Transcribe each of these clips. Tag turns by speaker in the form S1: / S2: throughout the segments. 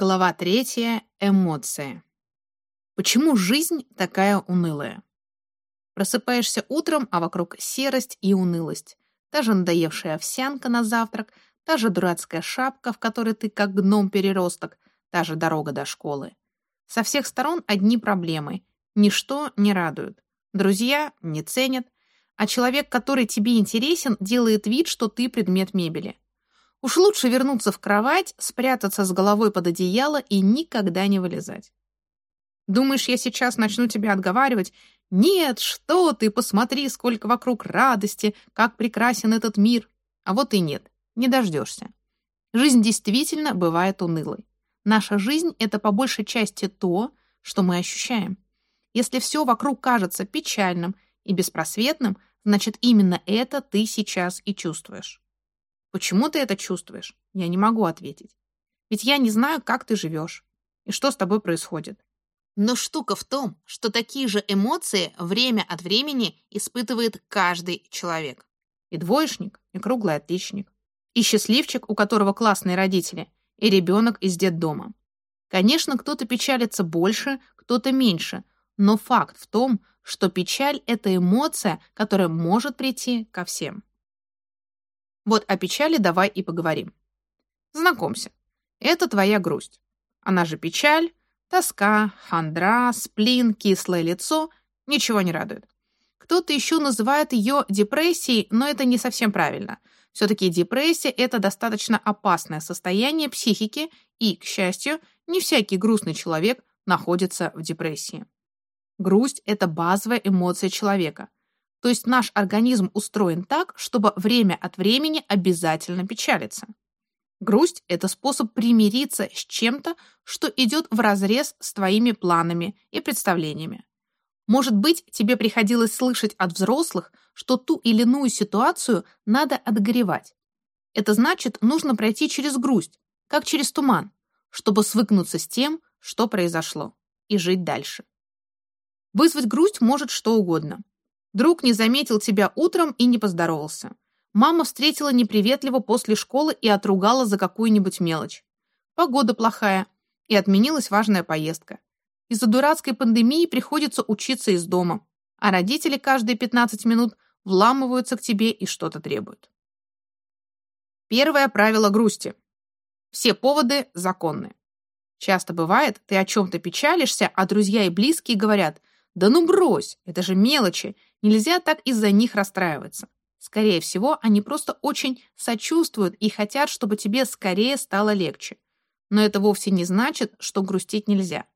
S1: Глава третья. Эмоции. Почему жизнь такая унылая? Просыпаешься утром, а вокруг серость и унылость. Та же надоевшая овсянка на завтрак, та же дурацкая шапка, в которой ты как гном-переросток, та же дорога до школы. Со всех сторон одни проблемы. Ничто не радует. Друзья не ценят, а человек, который тебе интересен, делает вид, что ты предмет мебели. Уж лучше вернуться в кровать, спрятаться с головой под одеяло и никогда не вылезать. Думаешь, я сейчас начну тебя отговаривать? Нет, что ты, посмотри, сколько вокруг радости, как прекрасен этот мир. А вот и нет, не дождешься. Жизнь действительно бывает унылой. Наша жизнь — это по большей части то, что мы ощущаем. Если все вокруг кажется печальным и беспросветным, значит, именно это ты сейчас и чувствуешь. Почему ты это чувствуешь? Я не могу ответить. Ведь я не знаю, как ты живешь и что с тобой происходит. Но штука в том, что такие же эмоции время от времени испытывает каждый человек. И двоечник, и круглый отличник, и счастливчик, у которого классные родители, и ребенок из детдома. Конечно, кто-то печалится больше, кто-то меньше, но факт в том, что печаль — это эмоция, которая может прийти ко всем. Вот о печали давай и поговорим. Знакомься, это твоя грусть. Она же печаль, тоска, хандра, сплин, кислое лицо. Ничего не радует. Кто-то еще называет ее депрессией, но это не совсем правильно. Все-таки депрессия – это достаточно опасное состояние психики, и, к счастью, не всякий грустный человек находится в депрессии. Грусть – это базовая эмоция человека. То есть наш организм устроен так, чтобы время от времени обязательно печалиться. Грусть – это способ примириться с чем-то, что идет вразрез с твоими планами и представлениями. Может быть, тебе приходилось слышать от взрослых, что ту или иную ситуацию надо отгоревать. Это значит, нужно пройти через грусть, как через туман, чтобы свыкнуться с тем, что произошло, и жить дальше. Вызвать грусть может что угодно. Друг не заметил тебя утром и не поздоровался. Мама встретила неприветливо после школы и отругала за какую-нибудь мелочь. Погода плохая, и отменилась важная поездка. Из-за дурацкой пандемии приходится учиться из дома, а родители каждые 15 минут вламываются к тебе и что-то требуют. Первое правило грусти. Все поводы законны. Часто бывает, ты о чем-то печалишься, а друзья и близкие говорят, да ну брось, это же мелочи, Нельзя так из-за них расстраиваться. Скорее всего, они просто очень сочувствуют и хотят, чтобы тебе скорее стало легче. Но это вовсе не значит, что грустить нельзя.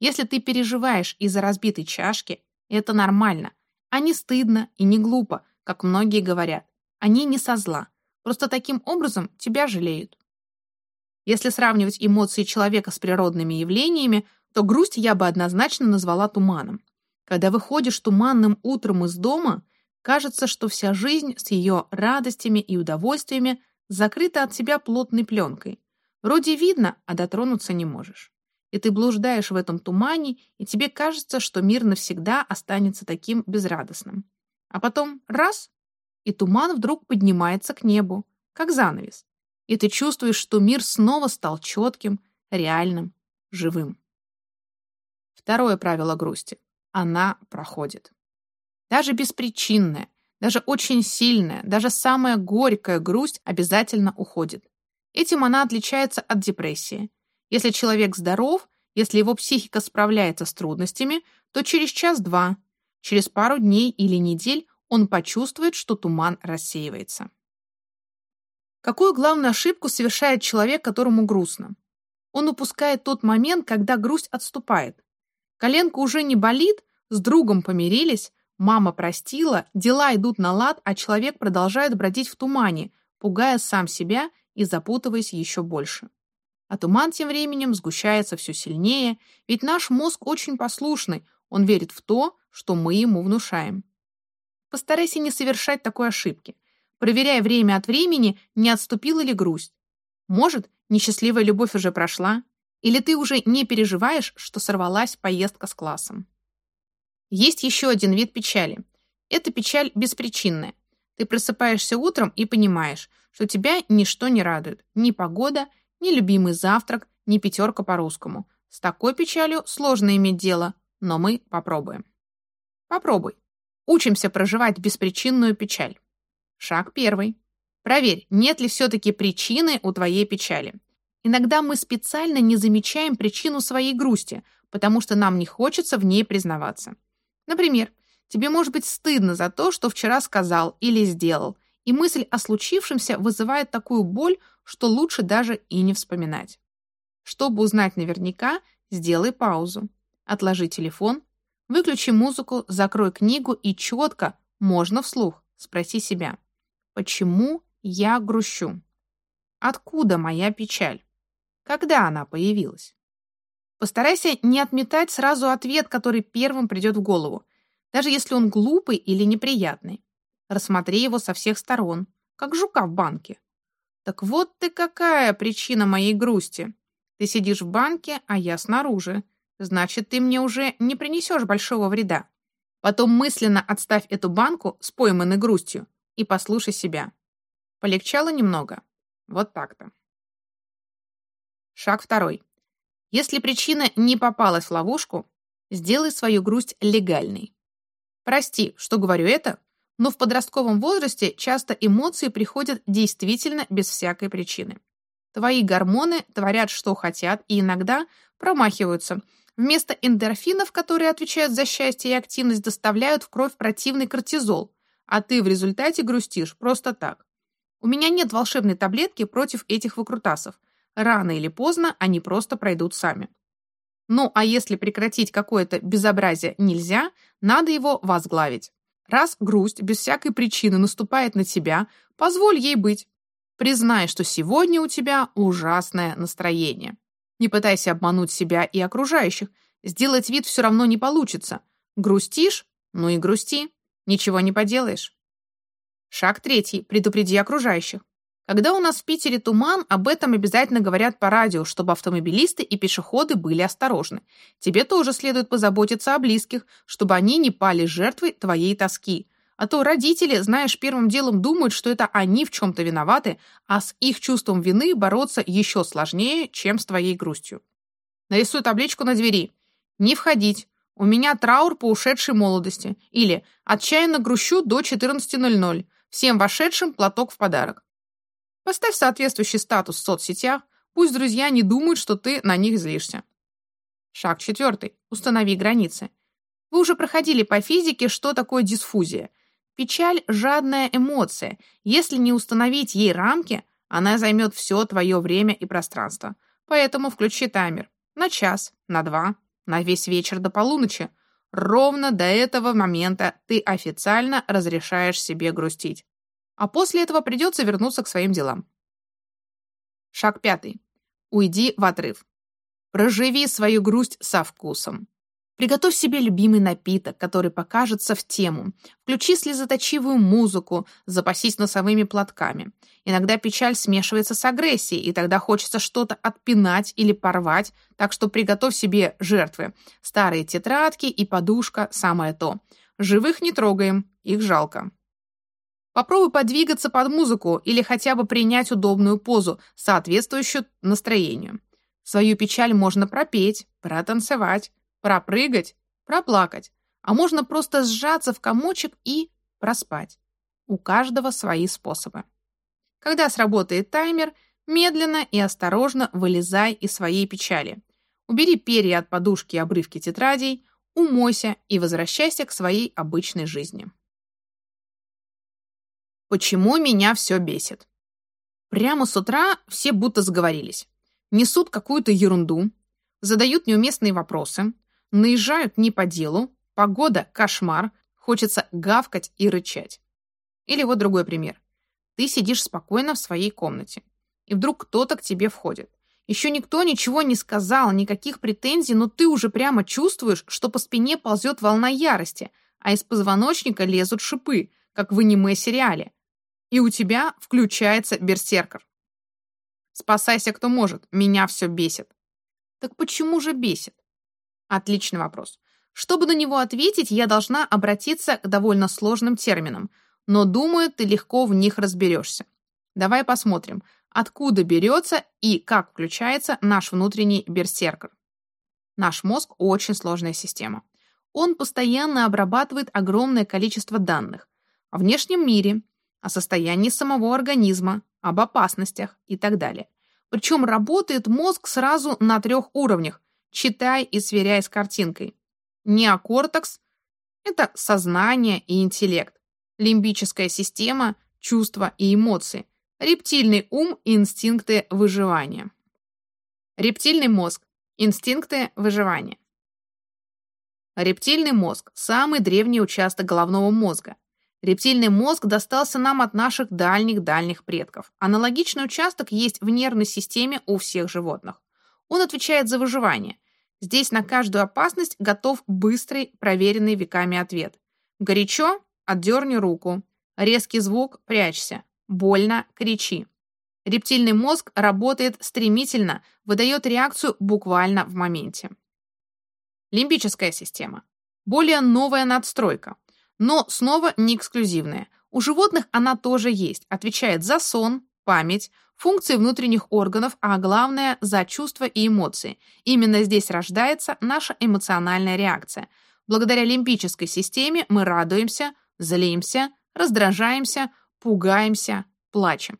S1: Если ты переживаешь из-за разбитой чашки, это нормально, а не стыдно и не глупо, как многие говорят. Они не со зла. Просто таким образом тебя жалеют. Если сравнивать эмоции человека с природными явлениями, то грусть я бы однозначно назвала туманом. Когда выходишь туманным утром из дома, кажется, что вся жизнь с ее радостями и удовольствиями закрыта от себя плотной пленкой. Вроде видно, а дотронуться не можешь. И ты блуждаешь в этом тумане, и тебе кажется, что мир навсегда останется таким безрадостным. А потом раз — и туман вдруг поднимается к небу, как занавес. И ты чувствуешь, что мир снова стал четким, реальным, живым. Второе правило грусти она проходит. Даже беспричинная, даже очень сильная, даже самая горькая грусть обязательно уходит. Этим она отличается от депрессии. Если человек здоров, если его психика справляется с трудностями, то через час-два, через пару дней или недель он почувствует, что туман рассеивается. Какую главную ошибку совершает человек, которому грустно? Он упускает тот момент, когда грусть отступает. Коленка уже не болит, с другом помирились, мама простила, дела идут на лад, а человек продолжает бродить в тумане, пугая сам себя и запутываясь еще больше. А туман тем временем сгущается все сильнее, ведь наш мозг очень послушный, он верит в то, что мы ему внушаем. Постарайся не совершать такой ошибки. Проверяй время от времени, не отступила ли грусть. Может, несчастливая любовь уже прошла, или ты уже не переживаешь, что сорвалась поездка с классом? Есть еще один вид печали. Это печаль беспричинная. Ты просыпаешься утром и понимаешь, что тебя ничто не радует. Ни погода, ни любимый завтрак, не пятерка по-русскому. С такой печалью сложно иметь дело, но мы попробуем. Попробуй. Учимся проживать беспричинную печаль. Шаг первый. Проверь, нет ли все-таки причины у твоей печали. Иногда мы специально не замечаем причину своей грусти, потому что нам не хочется в ней признаваться. Например, тебе может быть стыдно за то, что вчера сказал или сделал, и мысль о случившемся вызывает такую боль, что лучше даже и не вспоминать. Чтобы узнать наверняка, сделай паузу. Отложи телефон, выключи музыку, закрой книгу и четко, можно вслух, спроси себя, почему я грущу? Откуда моя печаль? Когда она появилась? Постарайся не отметать сразу ответ, который первым придет в голову, даже если он глупый или неприятный. Рассмотри его со всех сторон, как жука в банке. Так вот ты какая причина моей грусти. Ты сидишь в банке, а я снаружи. Значит, ты мне уже не принесешь большого вреда. Потом мысленно отставь эту банку с пойманной грустью и послушай себя. Полегчало немного? Вот так-то. Шаг второй. Если причина не попалась в ловушку, сделай свою грусть легальной. Прости, что говорю это, но в подростковом возрасте часто эмоции приходят действительно без всякой причины. Твои гормоны творят, что хотят, и иногда промахиваются. Вместо эндорфинов, которые отвечают за счастье и активность, доставляют в кровь противный кортизол, а ты в результате грустишь просто так. У меня нет волшебной таблетки против этих выкрутасов. Рано или поздно они просто пройдут сами. Ну, а если прекратить какое-то безобразие нельзя, надо его возглавить. Раз грусть без всякой причины наступает на тебя, позволь ей быть. Признай, что сегодня у тебя ужасное настроение. Не пытайся обмануть себя и окружающих. Сделать вид все равно не получится. Грустишь? Ну и грусти. Ничего не поделаешь. Шаг третий. Предупреди окружающих. Когда у нас в Питере туман, об этом обязательно говорят по радио, чтобы автомобилисты и пешеходы были осторожны. Тебе тоже следует позаботиться о близких, чтобы они не пали жертвой твоей тоски. А то родители, знаешь, первым делом думают, что это они в чем-то виноваты, а с их чувством вины бороться еще сложнее, чем с твоей грустью. Нарисуй табличку на двери. Не входить. У меня траур по ушедшей молодости. Или отчаянно грущу до 14.00. Всем вошедшим платок в подарок. Поставь соответствующий статус в соцсетях, пусть друзья не думают, что ты на них злишься. Шаг четвертый. Установи границы. Вы уже проходили по физике, что такое дисфузия. Печаль – жадная эмоция. Если не установить ей рамки, она займет все твое время и пространство. Поэтому включи таймер. На час, на два, на весь вечер до полуночи. Ровно до этого момента ты официально разрешаешь себе грустить а после этого придется вернуться к своим делам. Шаг пятый. Уйди в отрыв. Проживи свою грусть со вкусом. Приготовь себе любимый напиток, который покажется в тему. Включи слезоточивую музыку, запасись носовыми платками. Иногда печаль смешивается с агрессией, и тогда хочется что-то отпинать или порвать, так что приготовь себе жертвы. Старые тетрадки и подушка – самое то. Живых не трогаем, их жалко. Попробуй подвигаться под музыку или хотя бы принять удобную позу, соответствующую настроению. Свою печаль можно пропеть, протанцевать, пропрыгать, проплакать, а можно просто сжаться в комочек и проспать. У каждого свои способы. Когда сработает таймер, медленно и осторожно вылезай из своей печали. Убери перья от подушки и обрывки тетрадей, умойся и возвращайся к своей обычной жизни. Почему меня все бесит? Прямо с утра все будто сговорились. Несут какую-то ерунду, задают неуместные вопросы, наезжают не по делу, погода – кошмар, хочется гавкать и рычать. Или вот другой пример. Ты сидишь спокойно в своей комнате, и вдруг кто-то к тебе входит. Еще никто ничего не сказал, никаких претензий, но ты уже прямо чувствуешь, что по спине ползет волна ярости, а из позвоночника лезут шипы, как в аниме-сериале и у тебя включается берсеркер. Спасайся, кто может. Меня все бесит. Так почему же бесит? Отличный вопрос. Чтобы на него ответить, я должна обратиться к довольно сложным терминам, но думаю, ты легко в них разберешься. Давай посмотрим, откуда берется и как включается наш внутренний берсеркер. Наш мозг очень сложная система. Он постоянно обрабатывает огромное количество данных о внешнем мире, о состоянии самого организма, об опасностях и так далее. Причем работает мозг сразу на трех уровнях, читай и сверяй с картинкой. Неокортекс – это сознание и интеллект, лимбическая система – чувства и эмоции, рептильный ум инстинкты выживания. Рептильный мозг – инстинкты выживания. Рептильный мозг – самый древний участок головного мозга. Рептильный мозг достался нам от наших дальних-дальних предков. Аналогичный участок есть в нервной системе у всех животных. Он отвечает за выживание. Здесь на каждую опасность готов быстрый, проверенный веками ответ. Горячо – отдерни руку. Резкий звук – прячься. Больно – кричи. Рептильный мозг работает стремительно, выдает реакцию буквально в моменте. Лимбическая система. Более новая надстройка. Но снова не эксклюзивная. У животных она тоже есть, отвечает за сон, память, функции внутренних органов, а главное – за чувства и эмоции. Именно здесь рождается наша эмоциональная реакция. Благодаря лимбической системе мы радуемся, злимся, раздражаемся, пугаемся, плачем.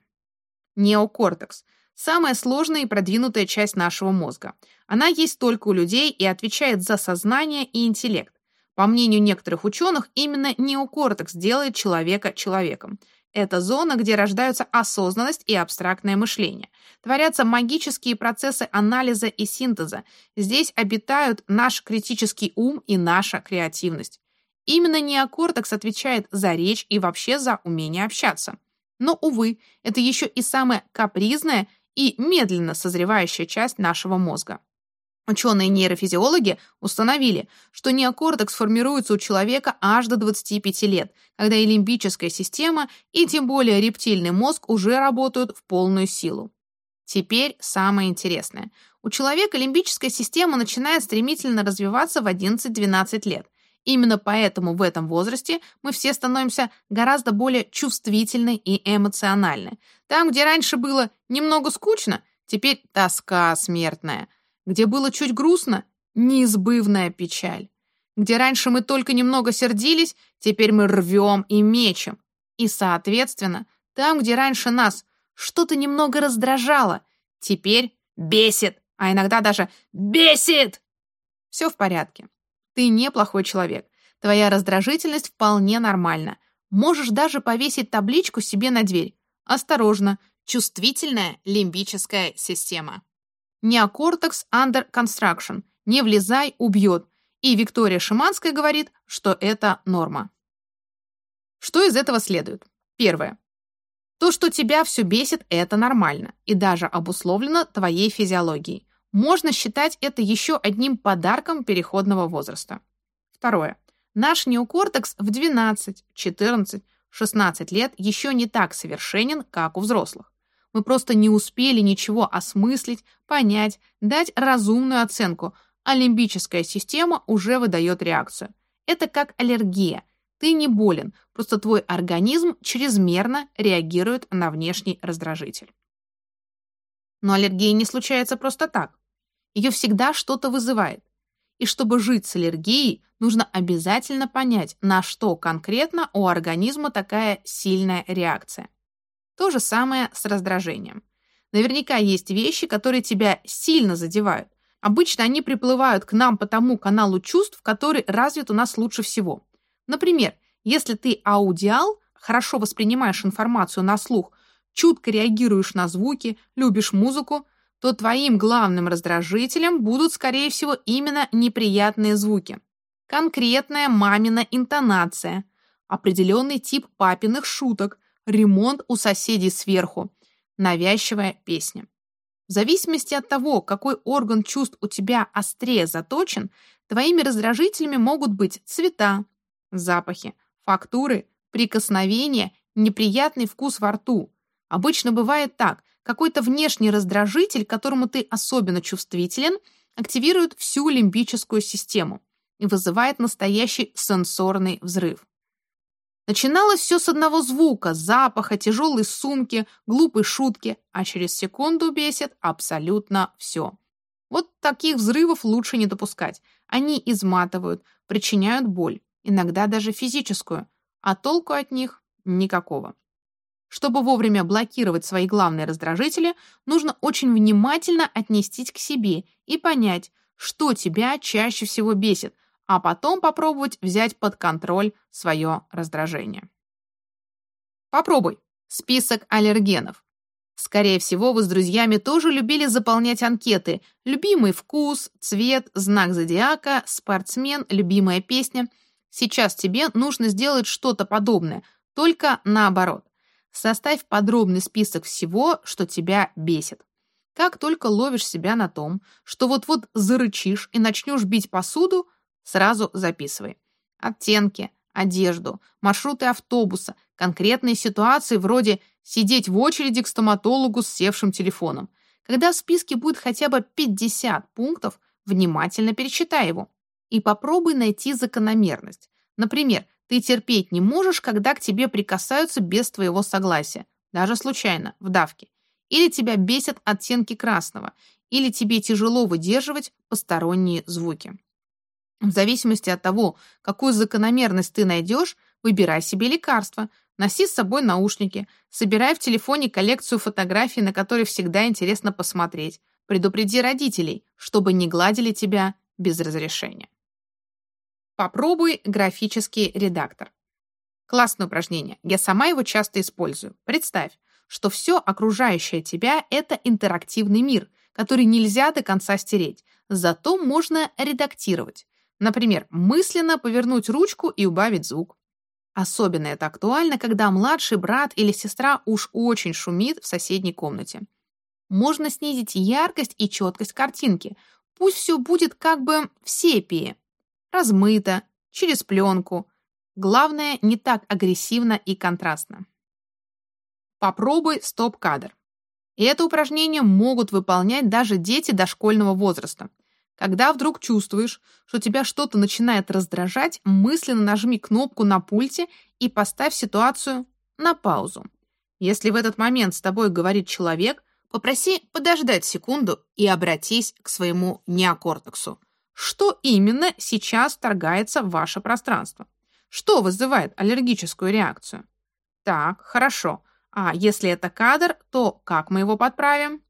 S1: Неокортекс – самая сложная и продвинутая часть нашего мозга. Она есть только у людей и отвечает за сознание и интеллект. По мнению некоторых ученых, именно неокортекс делает человека человеком. Это зона, где рождаются осознанность и абстрактное мышление. Творятся магические процессы анализа и синтеза. Здесь обитают наш критический ум и наша креативность. Именно неокортекс отвечает за речь и вообще за умение общаться. Но, увы, это еще и самая капризная и медленно созревающая часть нашего мозга. Ученые-нейрофизиологи установили, что неокортекс формируется у человека аж до 25 лет, когда и лимбическая система, и тем более рептильный мозг уже работают в полную силу. Теперь самое интересное. У человека лимбическая система начинает стремительно развиваться в 11-12 лет. Именно поэтому в этом возрасте мы все становимся гораздо более чувствительны и эмоциональны. Там, где раньше было немного скучно, теперь тоска смертная – где было чуть грустно — неизбывная печаль. Где раньше мы только немного сердились, теперь мы рвем и мечем. И, соответственно, там, где раньше нас что-то немного раздражало, теперь бесит, а иногда даже бесит. Все в порядке. Ты неплохой человек. Твоя раздражительность вполне нормальна. Можешь даже повесить табличку себе на дверь. Осторожно, чувствительная лимбическая система. Неокортекс under construction. Не влезай, убьет. И Виктория Шиманская говорит, что это норма. Что из этого следует? Первое. То, что тебя все бесит, это нормально и даже обусловлено твоей физиологией. Можно считать это еще одним подарком переходного возраста. Второе. Наш неокортекс в 12, 14, 16 лет еще не так совершенен, как у взрослых. Мы просто не успели ничего осмыслить, понять, дать разумную оценку, а лимбическая система уже выдает реакцию. Это как аллергия. Ты не болен, просто твой организм чрезмерно реагирует на внешний раздражитель. Но аллергия не случается просто так. Ее всегда что-то вызывает. И чтобы жить с аллергией, нужно обязательно понять, на что конкретно у организма такая сильная реакция. То же самое с раздражением. Наверняка есть вещи, которые тебя сильно задевают. Обычно они приплывают к нам по тому каналу чувств, который развит у нас лучше всего. Например, если ты аудиал, хорошо воспринимаешь информацию на слух, чутко реагируешь на звуки, любишь музыку, то твоим главным раздражителем будут, скорее всего, именно неприятные звуки. Конкретная мамина интонация, определенный тип папиных шуток, ремонт у соседей сверху, навязчивая песня. В зависимости от того, какой орган чувств у тебя острее заточен, твоими раздражителями могут быть цвета, запахи, фактуры, прикосновения, неприятный вкус во рту. Обычно бывает так, какой-то внешний раздражитель, к которому ты особенно чувствителен, активирует всю лимбическую систему и вызывает настоящий сенсорный взрыв. Начиналось все с одного звука, запаха, тяжелой сумки, глупой шутки, а через секунду бесит абсолютно все. Вот таких взрывов лучше не допускать. Они изматывают, причиняют боль, иногда даже физическую, а толку от них никакого. Чтобы вовремя блокировать свои главные раздражители, нужно очень внимательно отнестись к себе и понять, что тебя чаще всего бесит, а потом попробовать взять под контроль свое раздражение. Попробуй. Список аллергенов. Скорее всего, вы с друзьями тоже любили заполнять анкеты. Любимый вкус, цвет, знак зодиака, спортсмен, любимая песня. Сейчас тебе нужно сделать что-то подобное, только наоборот. Составь подробный список всего, что тебя бесит. Как только ловишь себя на том, что вот-вот зарычишь и начнешь бить посуду, Сразу записывай. Оттенки, одежду, маршруты автобуса, конкретные ситуации вроде сидеть в очереди к стоматологу с севшим телефоном. Когда в списке будет хотя бы 50 пунктов, внимательно перечитай его. И попробуй найти закономерность. Например, ты терпеть не можешь, когда к тебе прикасаются без твоего согласия, даже случайно, в давке. Или тебя бесят оттенки красного, или тебе тяжело выдерживать посторонние звуки. В зависимости от того, какую закономерность ты найдешь, выбирай себе лекарство, носи с собой наушники, собирай в телефоне коллекцию фотографий, на которые всегда интересно посмотреть. Предупреди родителей, чтобы не гладили тебя без разрешения. Попробуй графический редактор. Классное упражнение. Я сама его часто использую. Представь, что все окружающее тебя — это интерактивный мир, который нельзя до конца стереть. Зато можно редактировать. Например, мысленно повернуть ручку и убавить звук. Особенно это актуально, когда младший брат или сестра уж очень шумит в соседней комнате. Можно снизить яркость и четкость картинки. Пусть все будет как бы в сепии. Размыто, через пленку. Главное, не так агрессивно и контрастно. Попробуй стоп-кадр. И это упражнение могут выполнять даже дети дошкольного возраста. Когда вдруг чувствуешь, что тебя что-то начинает раздражать, мысленно нажми кнопку на пульте и поставь ситуацию на паузу. Если в этот момент с тобой говорит человек, попроси подождать секунду и обратись к своему неокортексу. Что именно сейчас вторгается в ваше пространство? Что вызывает аллергическую реакцию? Так, хорошо. А если это кадр, то как мы его подправим?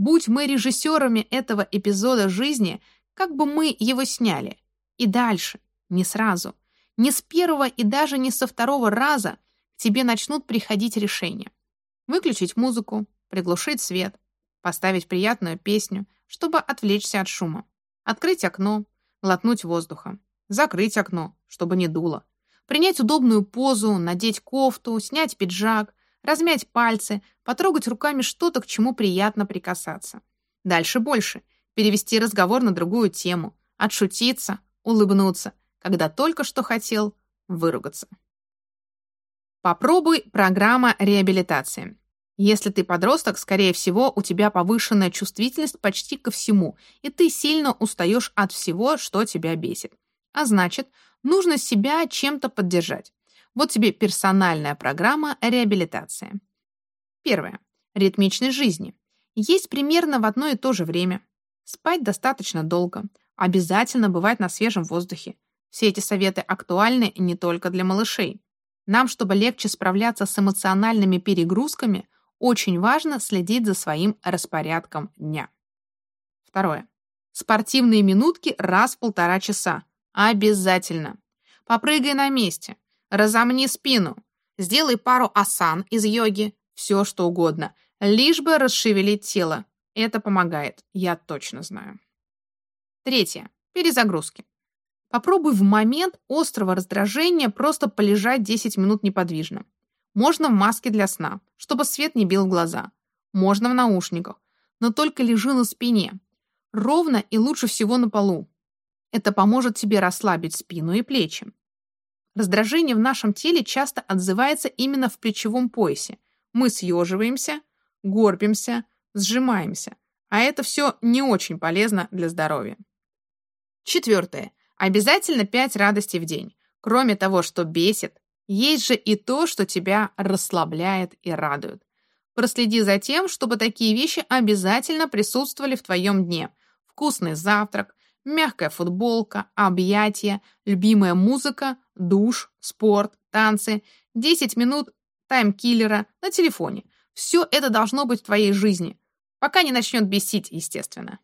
S1: Будь мы режиссерами этого эпизода жизни, как бы мы его сняли? И дальше, не сразу, не с первого и даже не со второго раза к тебе начнут приходить решения. Выключить музыку, приглушить свет, поставить приятную песню, чтобы отвлечься от шума. Открыть окно, глотнуть воздуха. Закрыть окно, чтобы не дуло. Принять удобную позу, надеть кофту, снять пиджак, размять пальцы, потрогать руками что-то, к чему приятно прикасаться. Дальше больше. Перевести разговор на другую тему, отшутиться, улыбнуться, когда только что хотел выругаться. Попробуй программа реабилитации. Если ты подросток, скорее всего, у тебя повышенная чувствительность почти ко всему, и ты сильно устаешь от всего, что тебя бесит. А значит, нужно себя чем-то поддержать. Вот тебе персональная программа реабилитации. Первое. Ритмичность жизни. Есть примерно в одно и то же время. Спать достаточно долго. Обязательно бывать на свежем воздухе. Все эти советы актуальны не только для малышей. Нам, чтобы легче справляться с эмоциональными перегрузками, очень важно следить за своим распорядком дня. Второе. Спортивные минутки раз в полтора часа. Обязательно. Попрыгай на месте. Разомни спину. Сделай пару асан из йоги. Все, что угодно. Лишь бы расшевелить тело. Это помогает, я точно знаю. Третье. Перезагрузки. Попробуй в момент острого раздражения просто полежать 10 минут неподвижно. Можно в маске для сна, чтобы свет не бил в глаза. Можно в наушниках, но только лежи на спине. Ровно и лучше всего на полу. Это поможет тебе расслабить спину и плечи. Раздражение в нашем теле часто отзывается именно в плечевом поясе. Мы съеживаемся, горбимся, сжимаемся. А это все не очень полезно для здоровья. Четвертое. Обязательно 5 радостей в день. Кроме того, что бесит, Есть же и то, что тебя расслабляет и радует. Проследи за тем, чтобы такие вещи обязательно присутствовали в твоем дне. Вкусный завтрак, мягкая футболка, объятия, любимая музыка, душ, спорт, танцы, 10 минут таймкиллера на телефоне. Все это должно быть в твоей жизни, пока не начнет бесить, естественно.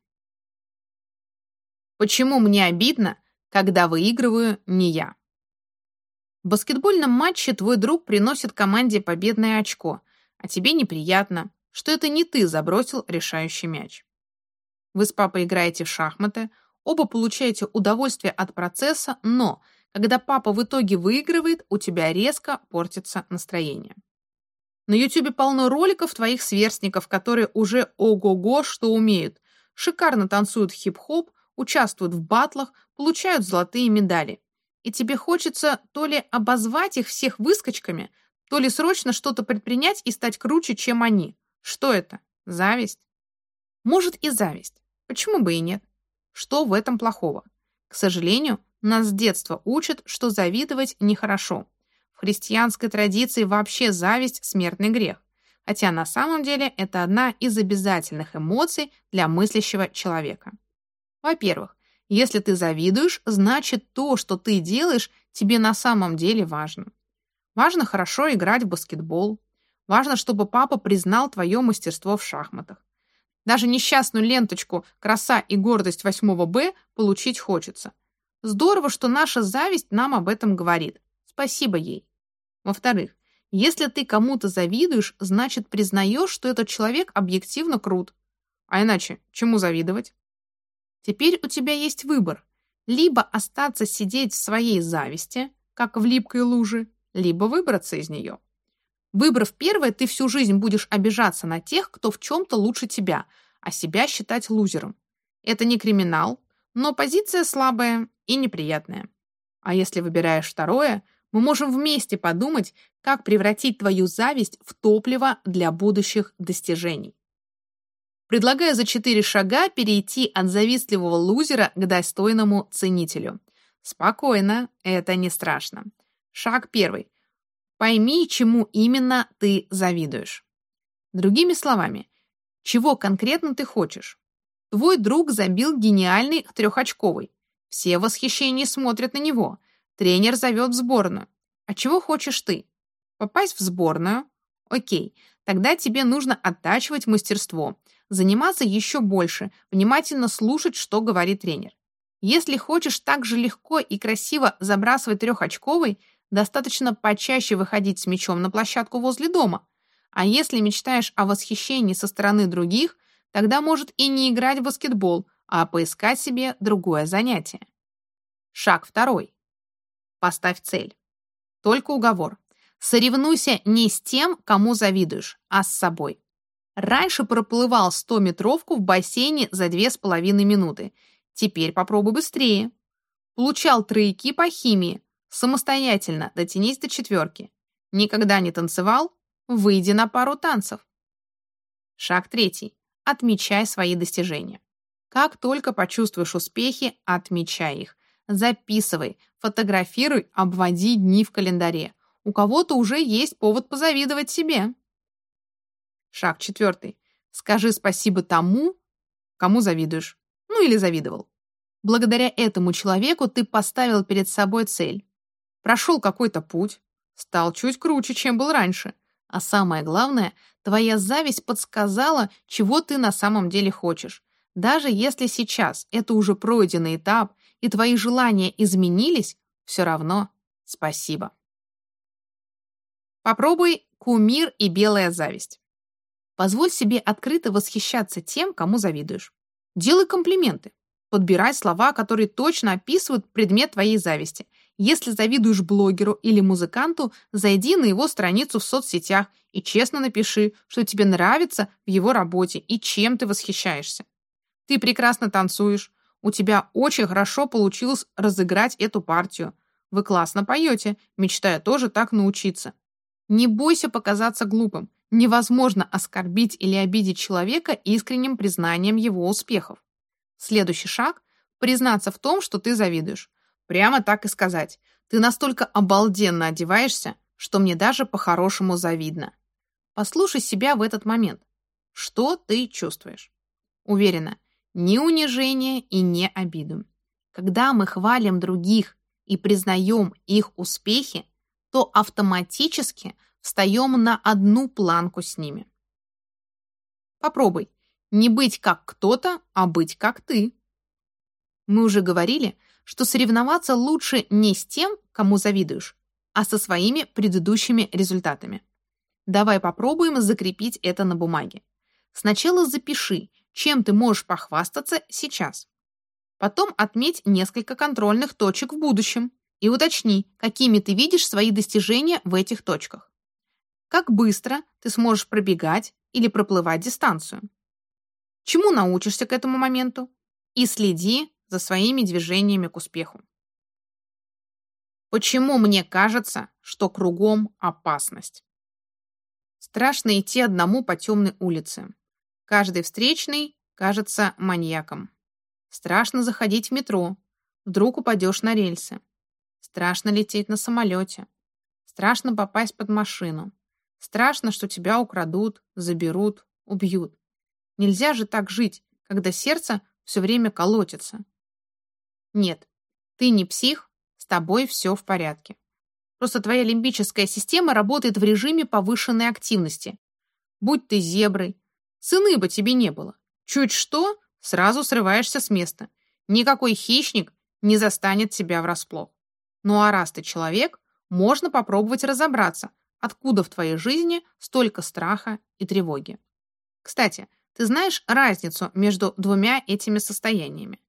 S1: Почему мне обидно, когда выигрываю не я? В баскетбольном матче твой друг приносит команде победное очко, а тебе неприятно, что это не ты забросил решающий мяч. Вы с папой играете в шахматы, оба получаете удовольствие от процесса, но когда папа в итоге выигрывает, у тебя резко портится настроение. На YouTube полно роликов твоих сверстников, которые уже ого-го что умеют. Шикарно танцуют хип-хоп, участвуют в батлах, получают золотые медали. И тебе хочется то ли обозвать их всех выскочками, то ли срочно что-то предпринять и стать круче, чем они. Что это? Зависть? Может и зависть. Почему бы и нет? Что в этом плохого? К сожалению, нас с детства учат, что завидовать нехорошо. В христианской традиции вообще зависть – смертный грех. Хотя на самом деле это одна из обязательных эмоций для мыслящего человека. Во-первых, если ты завидуешь, значит то, что ты делаешь, тебе на самом деле важно. Важно хорошо играть в баскетбол. Важно, чтобы папа признал твое мастерство в шахматах. Даже несчастную ленточку «Краса и гордость 8 Б» получить хочется. Здорово, что наша зависть нам об этом говорит. Спасибо ей. Во-вторых, если ты кому-то завидуешь, значит признаешь, что этот человек объективно крут. А иначе, чему завидовать? Теперь у тебя есть выбор. Либо остаться сидеть в своей зависти, как в липкой луже, либо выбраться из нее. Выбрав первое, ты всю жизнь будешь обижаться на тех, кто в чем-то лучше тебя, а себя считать лузером. Это не криминал, но позиция слабая и неприятная. А если выбираешь второе, мы можем вместе подумать, как превратить твою зависть в топливо для будущих достижений. Предлагаю за четыре шага перейти от завистливого лузера к достойному ценителю. Спокойно, это не страшно. Шаг первый. Пойми, чему именно ты завидуешь. Другими словами, чего конкретно ты хочешь? Твой друг забил гениальный трехочковый. Все в восхищении смотрят на него. Тренер зовет в сборную. А чего хочешь ты? Попасть в сборную? Окей, тогда тебе нужно оттачивать мастерство – заниматься еще больше, внимательно слушать, что говорит тренер. Если хочешь так же легко и красиво забрасывать трехочковый, достаточно почаще выходить с мячом на площадку возле дома. А если мечтаешь о восхищении со стороны других, тогда может и не играть в баскетбол, а поискать себе другое занятие. Шаг второй. Поставь цель. Только уговор. Соревнуйся не с тем, кому завидуешь, а с собой. Раньше проплывал 100-метровку в бассейне за 2,5 минуты. Теперь попробуй быстрее. Получал тройки по химии. Самостоятельно дотянись до четверки. Никогда не танцевал? Выйди на пару танцев. Шаг третий. Отмечай свои достижения. Как только почувствуешь успехи, отмечай их. Записывай, фотографируй, обводи дни в календаре. У кого-то уже есть повод позавидовать себе. Шаг четвертый. Скажи спасибо тому, кому завидуешь. Ну или завидовал. Благодаря этому человеку ты поставил перед собой цель. Прошел какой-то путь, стал чуть круче, чем был раньше. А самое главное, твоя зависть подсказала, чего ты на самом деле хочешь. Даже если сейчас это уже пройденный этап, и твои желания изменились, все равно спасибо. Попробуй кумир и белая зависть. Позволь себе открыто восхищаться тем, кому завидуешь. Делай комплименты. Подбирай слова, которые точно описывают предмет твоей зависти. Если завидуешь блогеру или музыканту, зайди на его страницу в соцсетях и честно напиши, что тебе нравится в его работе и чем ты восхищаешься. Ты прекрасно танцуешь. У тебя очень хорошо получилось разыграть эту партию. Вы классно поете, мечтая тоже так научиться. Не бойся показаться глупым. Невозможно оскорбить или обидеть человека искренним признанием его успехов. Следующий шаг – признаться в том, что ты завидуешь. Прямо так и сказать. Ты настолько обалденно одеваешься, что мне даже по-хорошему завидно. Послушай себя в этот момент. Что ты чувствуешь? Уверена, ни унижения и ни обиду. Когда мы хвалим других и признаем их успехи, то автоматически встаем на одну планку с ними. Попробуй не быть как кто-то, а быть как ты. Мы уже говорили, что соревноваться лучше не с тем, кому завидуешь, а со своими предыдущими результатами. Давай попробуем закрепить это на бумаге. Сначала запиши, чем ты можешь похвастаться сейчас. Потом отметь несколько контрольных точек в будущем и уточни, какими ты видишь свои достижения в этих точках. Как быстро ты сможешь пробегать или проплывать дистанцию. Чему научишься к этому моменту? И следи за своими движениями к успеху. Почему мне кажется, что кругом опасность? Страшно идти одному по темной улице. Каждый встречный кажется маньяком. Страшно заходить в метро. Вдруг упадешь на рельсы. Страшно лететь на самолете. Страшно попасть под машину. Страшно, что тебя украдут, заберут, убьют. Нельзя же так жить, когда сердце все время колотится. Нет, ты не псих, с тобой все в порядке. Просто твоя лимбическая система работает в режиме повышенной активности. Будь ты зеброй, цены бы тебе не было. Чуть что, сразу срываешься с места. Никакой хищник не застанет тебя врасплох. Ну а раз ты человек, можно попробовать разобраться, откуда в твоей жизни столько страха и тревоги. Кстати, ты знаешь разницу между двумя этими состояниями?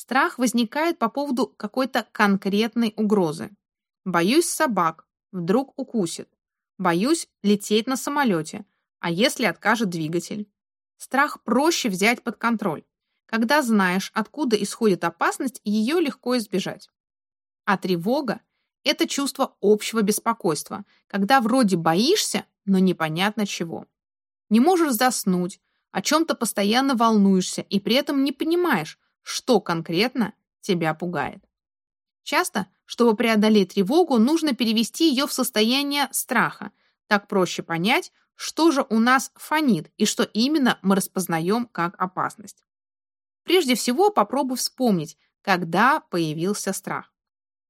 S1: Страх возникает по поводу какой-то конкретной угрозы. Боюсь собак, вдруг укусит. Боюсь лететь на самолете, а если откажет двигатель? Страх проще взять под контроль. Когда знаешь, откуда исходит опасность, ее легко избежать. А тревога – это чувство общего беспокойства, когда вроде боишься, но непонятно чего. Не можешь заснуть, о чем-то постоянно волнуешься и при этом не понимаешь, что конкретно тебя пугает. Часто, чтобы преодолеть тревогу, нужно перевести ее в состояние страха. Так проще понять, что же у нас фонит и что именно мы распознаем как опасность. Прежде всего попробуй вспомнить, когда появился страх.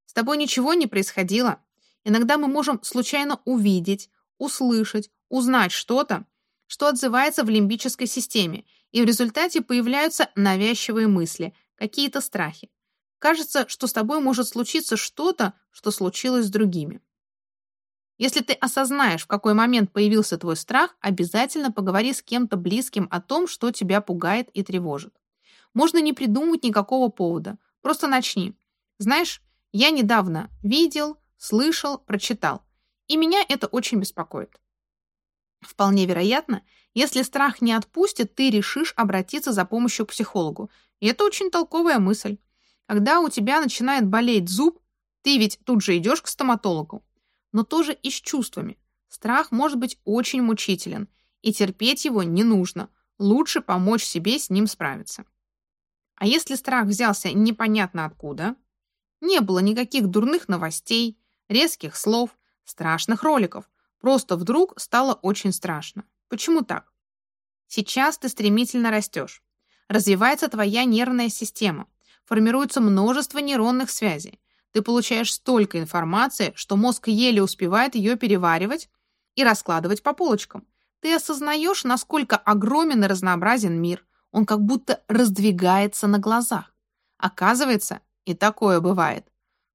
S1: С тобой ничего не происходило. Иногда мы можем случайно увидеть, услышать, узнать что-то, что отзывается в лимбической системе, и в результате появляются навязчивые мысли, какие-то страхи. Кажется, что с тобой может случиться что-то, что случилось с другими. Если ты осознаешь, в какой момент появился твой страх, обязательно поговори с кем-то близким о том, что тебя пугает и тревожит. Можно не придумывать никакого повода, просто начни. Знаешь, я недавно видел, слышал, прочитал, и меня это очень беспокоит. Вполне вероятно, если страх не отпустит, ты решишь обратиться за помощью к психологу. И это очень толковая мысль. Когда у тебя начинает болеть зуб, ты ведь тут же идешь к стоматологу. Но тоже и с чувствами. Страх может быть очень мучителен, и терпеть его не нужно. Лучше помочь себе с ним справиться. А если страх взялся непонятно откуда? Не было никаких дурных новостей, резких слов, страшных роликов – Просто вдруг стало очень страшно. Почему так? Сейчас ты стремительно растешь. Развивается твоя нервная система. Формируется множество нейронных связей. Ты получаешь столько информации, что мозг еле успевает ее переваривать и раскладывать по полочкам. Ты осознаешь, насколько огромен и разнообразен мир. Он как будто раздвигается на глазах. Оказывается, и такое бывает.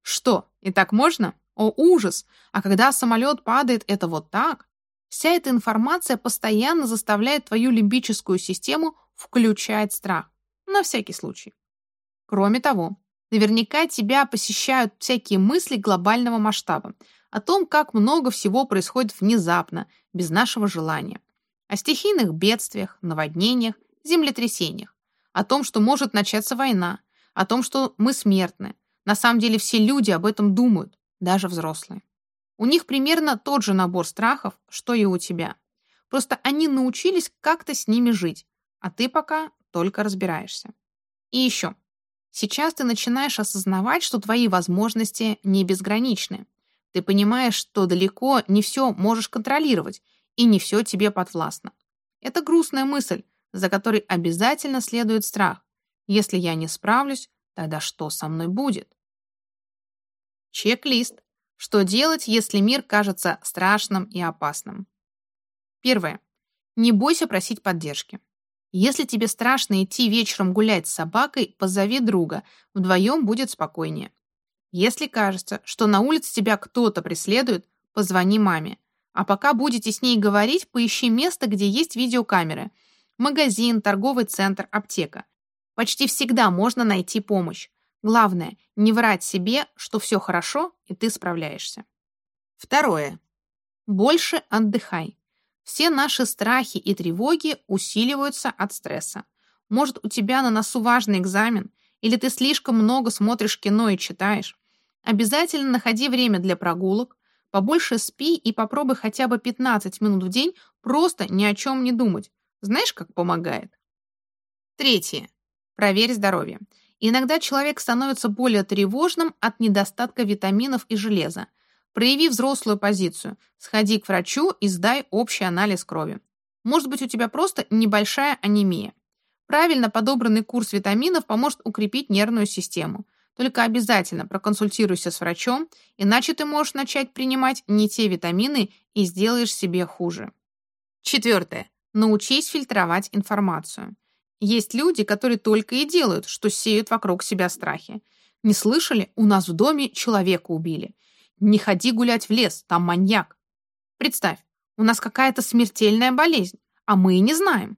S1: Что, и так можно? О, ужас! А когда самолет падает, это вот так? Вся эта информация постоянно заставляет твою лимбическую систему включать страх. На всякий случай. Кроме того, наверняка тебя посещают всякие мысли глобального масштаба о том, как много всего происходит внезапно, без нашего желания. О стихийных бедствиях, наводнениях, землетрясениях. О том, что может начаться война. О том, что мы смертны. На самом деле все люди об этом думают даже взрослые. У них примерно тот же набор страхов, что и у тебя. Просто они научились как-то с ними жить, а ты пока только разбираешься. И еще. Сейчас ты начинаешь осознавать, что твои возможности не безграничны. Ты понимаешь, что далеко не все можешь контролировать, и не все тебе подвластно. Это грустная мысль, за которой обязательно следует страх. Если я не справлюсь, тогда что со мной будет? Чек-лист. Что делать, если мир кажется страшным и опасным? Первое. Не бойся просить поддержки. Если тебе страшно идти вечером гулять с собакой, позови друга, вдвоем будет спокойнее. Если кажется, что на улице тебя кто-то преследует, позвони маме. А пока будете с ней говорить, поищи место, где есть видеокамеры. Магазин, торговый центр, аптека. Почти всегда можно найти помощь. Главное, не врать себе, что все хорошо и ты справляешься. Второе. Больше отдыхай. Все наши страхи и тревоги усиливаются от стресса. Может, у тебя на носу важный экзамен, или ты слишком много смотришь кино и читаешь. Обязательно находи время для прогулок, побольше спи и попробуй хотя бы 15 минут в день просто ни о чем не думать. Знаешь, как помогает? Третье. Проверь здоровье. Иногда человек становится более тревожным от недостатка витаминов и железа. Прояви взрослую позицию. Сходи к врачу и сдай общий анализ крови. Может быть, у тебя просто небольшая анемия. Правильно подобранный курс витаминов поможет укрепить нервную систему. Только обязательно проконсультируйся с врачом, иначе ты можешь начать принимать не те витамины и сделаешь себе хуже. Четвертое. Научись фильтровать информацию. Есть люди, которые только и делают, что сеют вокруг себя страхи. Не слышали? У нас в доме человека убили. Не ходи гулять в лес, там маньяк. Представь, у нас какая-то смертельная болезнь, а мы и не знаем.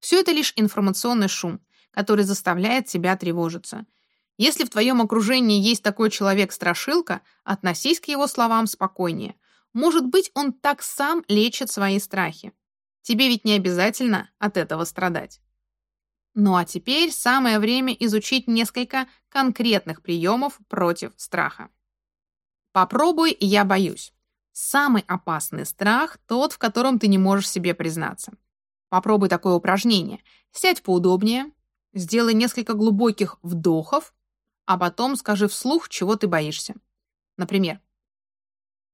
S1: Все это лишь информационный шум, который заставляет тебя тревожиться. Если в твоем окружении есть такой человек-страшилка, относись к его словам спокойнее. Может быть, он так сам лечит свои страхи. Тебе ведь не обязательно от этого страдать. Ну а теперь самое время изучить несколько конкретных приемов против страха. Попробуй «я боюсь». Самый опасный страх – тот, в котором ты не можешь себе признаться. Попробуй такое упражнение. Сядь поудобнее, сделай несколько глубоких вдохов, а потом скажи вслух, чего ты боишься. Например,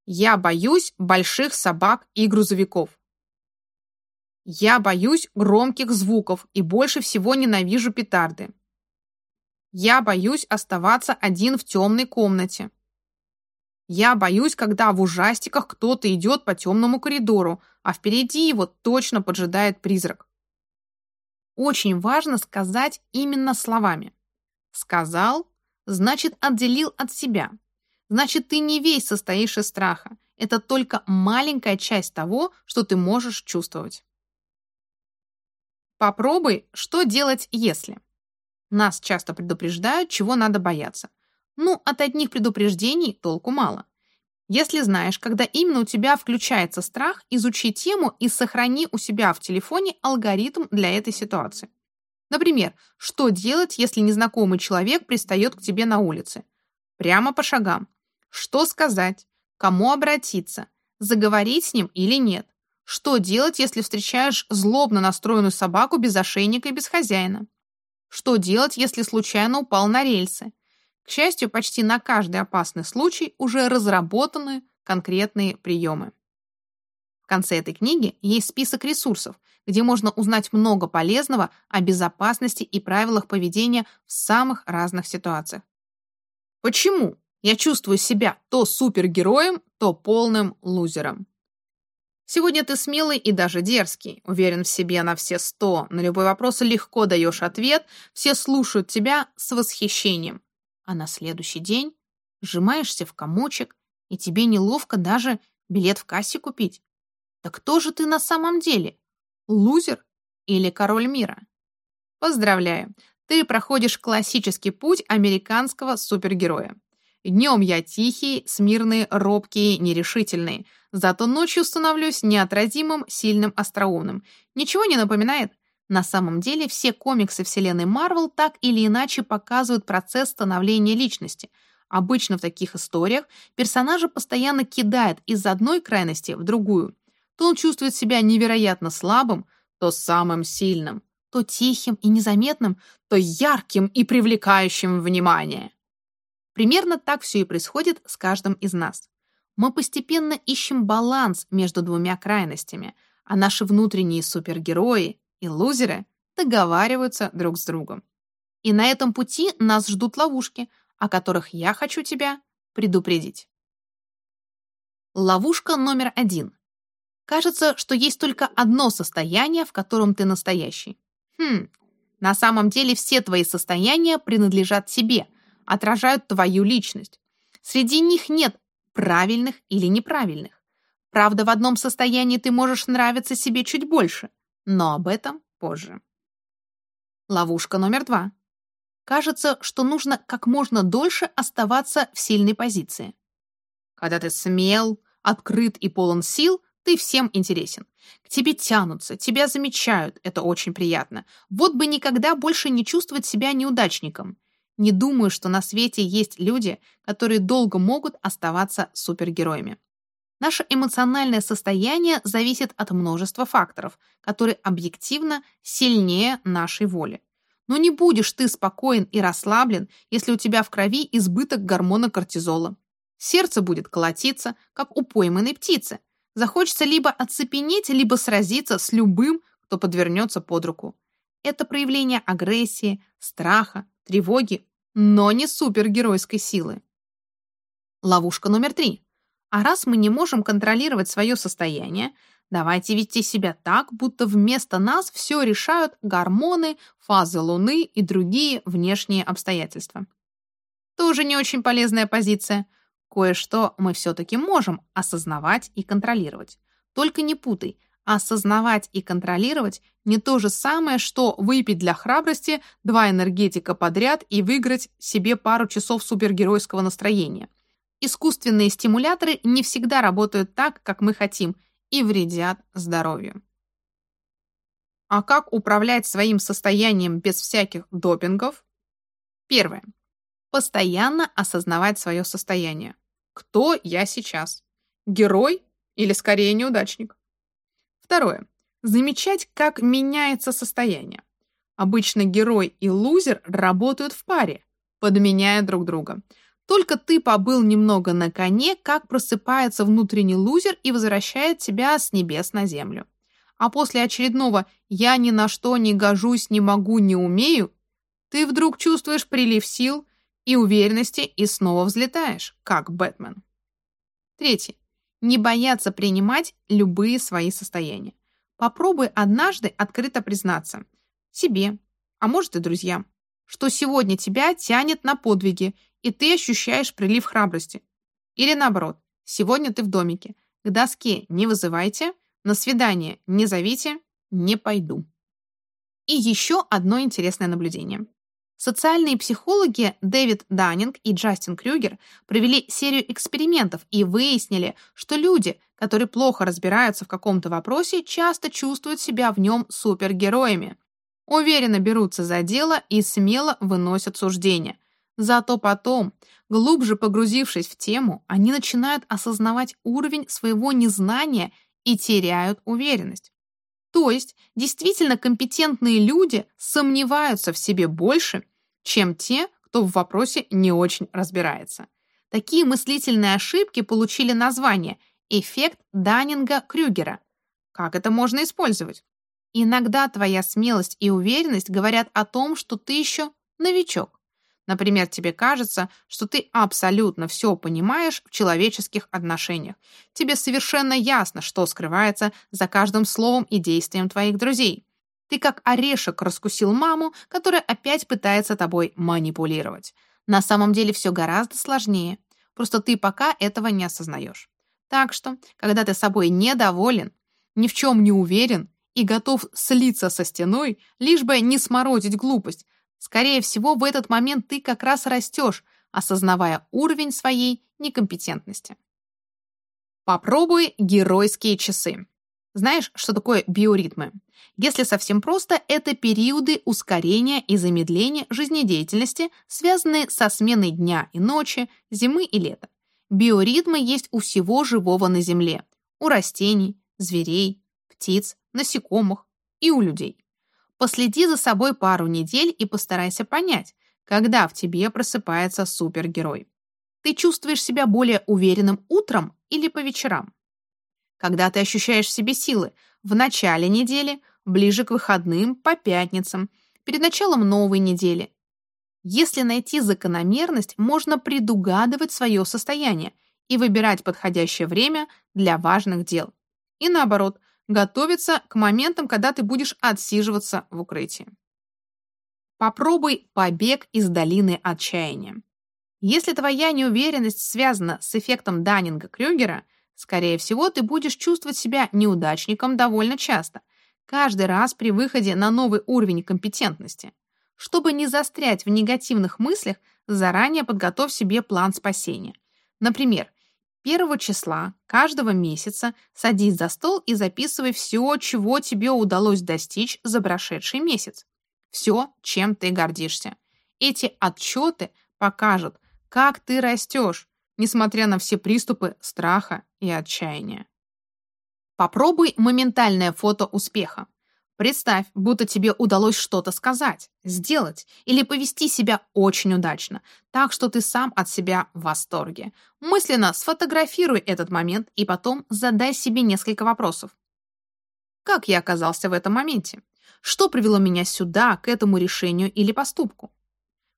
S1: «Я боюсь больших собак и грузовиков». «Я боюсь громких звуков и больше всего ненавижу петарды». «Я боюсь оставаться один в темной комнате». Я боюсь, когда в ужастиках кто-то идет по темному коридору, а впереди его точно поджидает призрак. Очень важно сказать именно словами. Сказал, значит, отделил от себя. Значит, ты не весь состоишь из страха. Это только маленькая часть того, что ты можешь чувствовать. Попробуй, что делать, если. Нас часто предупреждают, чего надо бояться. Ну, от одних предупреждений толку мало. Если знаешь, когда именно у тебя включается страх, изучи тему и сохрани у себя в телефоне алгоритм для этой ситуации. Например, что делать, если незнакомый человек пристает к тебе на улице? Прямо по шагам. Что сказать? Кому обратиться? Заговорить с ним или нет? Что делать, если встречаешь злобно настроенную собаку без ошейника и без хозяина? Что делать, если случайно упал на рельсы? К счастью, почти на каждый опасный случай уже разработаны конкретные приемы. В конце этой книги есть список ресурсов, где можно узнать много полезного о безопасности и правилах поведения в самых разных ситуациях. Почему я чувствую себя то супергероем, то полным лузером? Сегодня ты смелый и даже дерзкий, уверен в себе на все сто, на любой вопрос легко даешь ответ, все слушают тебя с восхищением а на следующий день сжимаешься в комочек, и тебе неловко даже билет в кассе купить. Так кто же ты на самом деле? Лузер или король мира? Поздравляю, ты проходишь классический путь американского супергероя. Днем я тихий, смирный, робкий, нерешительный. Зато ночью становлюсь неотразимым, сильным, остроумным. Ничего не напоминает? На самом деле все комиксы вселенной Марвел так или иначе показывают процесс становления личности. Обычно в таких историях персонажа постоянно кидает из одной крайности в другую. То он чувствует себя невероятно слабым, то самым сильным, то тихим и незаметным, то ярким и привлекающим внимание. Примерно так все и происходит с каждым из нас. Мы постепенно ищем баланс между двумя крайностями, а наши внутренние супергерои и лузеры договариваются друг с другом. И на этом пути нас ждут ловушки, о которых я хочу тебя предупредить. Ловушка номер один. Кажется, что есть только одно состояние, в котором ты настоящий. Хм, на самом деле все твои состояния принадлежат тебе, отражают твою личность. Среди них нет правильных или неправильных. Правда, в одном состоянии ты можешь нравиться себе чуть больше, но об этом позже. Ловушка номер два. Кажется, что нужно как можно дольше оставаться в сильной позиции. Когда ты смел, открыт и полон сил, ты всем интересен. К тебе тянутся, тебя замечают, это очень приятно. Вот бы никогда больше не чувствовать себя неудачником. Не думаю, что на свете есть люди, которые долго могут оставаться супергероями. Наше эмоциональное состояние зависит от множества факторов, которые объективно сильнее нашей воли. Но не будешь ты спокоен и расслаблен, если у тебя в крови избыток гормона кортизола. Сердце будет колотиться, как у пойманной птицы. Захочется либо оцепенеть, либо сразиться с любым, кто подвернется под руку. Это проявление агрессии, страха, тревоги, но не супергеройской силы. Ловушка номер три. А раз мы не можем контролировать свое состояние, давайте вести себя так, будто вместо нас все решают гормоны, фазы Луны и другие внешние обстоятельства. Тоже не очень полезная позиция. Кое-что мы все-таки можем осознавать и контролировать. Только не путай, осознавать и контролировать не то же самое, что выпить для храбрости два энергетика подряд и выиграть себе пару часов супергеройского настроения. Искусственные стимуляторы не всегда работают так, как мы хотим, и вредят здоровью. А как управлять своим состоянием без всяких допингов? Первое. Постоянно осознавать свое состояние. Кто я сейчас? Герой или скорее неудачник? Второе. Замечать, как меняется состояние. Обычно герой и лузер работают в паре, подменяя друг друга. Только ты побыл немного на коне, как просыпается внутренний лузер и возвращает тебя с небес на землю. А после очередного «я ни на что не гожусь, не могу, не умею», ты вдруг чувствуешь прилив сил и уверенности и снова взлетаешь, как Бэтмен. Третье. Не бояться принимать любые свои состояния. Попробуй однажды открыто признаться себе, а может и друзьям, что сегодня тебя тянет на подвиги, и ты ощущаешь прилив храбрости. Или наоборот, сегодня ты в домике, к доске не вызывайте, на свидание не зовите, не пойду. И еще одно интересное наблюдение. Социальные психологи Дэвид Даннинг и Джастин Крюгер провели серию экспериментов и выяснили, что люди, которые плохо разбираются в каком-то вопросе, часто чувствуют себя в нем супергероями. Уверенно берутся за дело и смело выносят суждения. Зато потом, глубже погрузившись в тему, они начинают осознавать уровень своего незнания и теряют уверенность. То есть действительно компетентные люди сомневаются в себе больше чем те, кто в вопросе не очень разбирается. Такие мыслительные ошибки получили название «эффект Даннинга-Крюгера». Как это можно использовать? Иногда твоя смелость и уверенность говорят о том, что ты еще новичок. Например, тебе кажется, что ты абсолютно все понимаешь в человеческих отношениях. Тебе совершенно ясно, что скрывается за каждым словом и действием твоих друзей. Ты как орешек раскусил маму, которая опять пытается тобой манипулировать. На самом деле все гораздо сложнее. Просто ты пока этого не осознаешь. Так что, когда ты собой недоволен, ни в чем не уверен и готов слиться со стеной, лишь бы не сморозить глупость, скорее всего, в этот момент ты как раз растешь, осознавая уровень своей некомпетентности. Попробуй геройские часы. Знаешь, что такое биоритмы? Если совсем просто, это периоды ускорения и замедления жизнедеятельности, связанные со сменой дня и ночи, зимы и лета. Биоритмы есть у всего живого на Земле. У растений, зверей, птиц, насекомых и у людей. Последи за собой пару недель и постарайся понять, когда в тебе просыпается супергерой. Ты чувствуешь себя более уверенным утром или по вечерам? Когда ты ощущаешь в себе силы? В начале недели, ближе к выходным, по пятницам, перед началом новой недели. Если найти закономерность, можно предугадывать свое состояние и выбирать подходящее время для важных дел. И наоборот, готовиться к моментам, когда ты будешь отсиживаться в укрытии. Попробуй побег из долины отчаяния. Если твоя неуверенность связана с эффектом Даннинга-Крюгера, скорее всего, ты будешь чувствовать себя неудачником довольно часто, каждый раз при выходе на новый уровень компетентности. Чтобы не застрять в негативных мыслях, заранее подготовь себе план спасения. Например, первого числа каждого месяца садись за стол и записывай все, чего тебе удалось достичь за прошедший месяц. Все, чем ты гордишься. Эти отчеты покажут, как ты растешь, несмотря на все приступы страха и отчаяния. Попробуй моментальное фото успеха. Представь, будто тебе удалось что-то сказать, сделать или повести себя очень удачно, так что ты сам от себя в восторге. Мысленно сфотографируй этот момент и потом задай себе несколько вопросов. Как я оказался в этом моменте? Что привело меня сюда, к этому решению или поступку?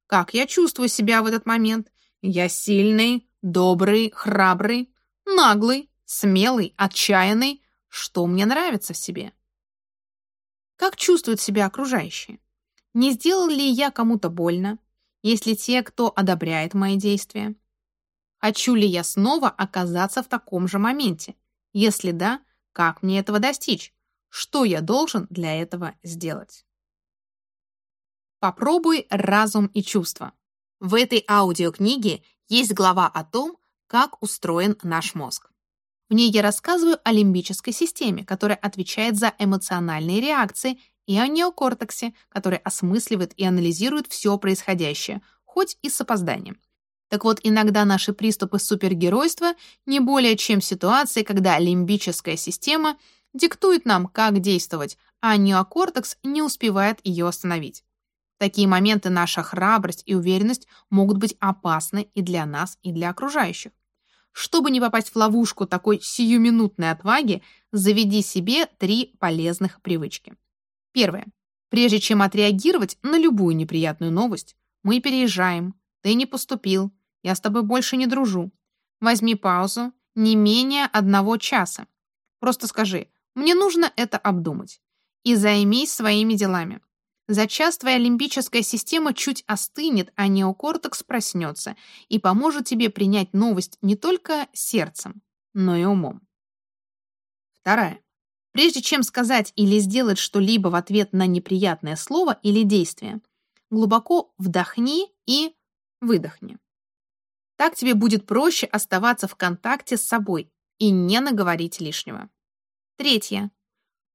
S1: Как я чувствую себя в этот момент? Я сильный, добрый, храбрый, наглый, смелый, отчаянный. Что мне нравится в себе? Как чувствуют себя окружающие? Не сделал ли я кому-то больно? Есть ли те, кто одобряет мои действия? Хочу ли я снова оказаться в таком же моменте? Если да, как мне этого достичь? Что я должен для этого сделать? Попробуй разум и чувства. В этой аудиокниге есть глава о том, как устроен наш мозг. В ней я рассказываю о лимбической системе, которая отвечает за эмоциональные реакции, и о неокортексе, который осмысливает и анализирует все происходящее, хоть и с опозданием. Так вот, иногда наши приступы супергеройства не более чем ситуации, когда лимбическая система диктует нам, как действовать, а неокортекс не успевает ее остановить. Такие моменты наша храбрость и уверенность могут быть опасны и для нас, и для окружающих. Чтобы не попасть в ловушку такой сиюминутной отваги, заведи себе три полезных привычки. Первое. Прежде чем отреагировать на любую неприятную новость, мы переезжаем, ты не поступил, я с тобой больше не дружу. Возьми паузу не менее одного часа. Просто скажи, мне нужно это обдумать. И займись своими делами. За час твоя лимбическая система чуть остынет, а неокортекс проснется и поможет тебе принять новость не только сердцем, но и умом. Вторая. Прежде чем сказать или сделать что-либо в ответ на неприятное слово или действие, глубоко вдохни и выдохни. Так тебе будет проще оставаться в контакте с собой и не наговорить лишнего. Третье.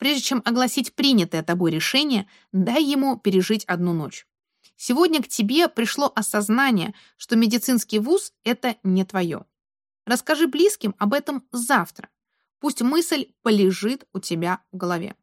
S1: Прежде чем огласить принятое тобой решение, дай ему пережить одну ночь. Сегодня к тебе пришло осознание, что медицинский вуз – это не твое. Расскажи близким об этом завтра. Пусть мысль полежит у тебя в голове.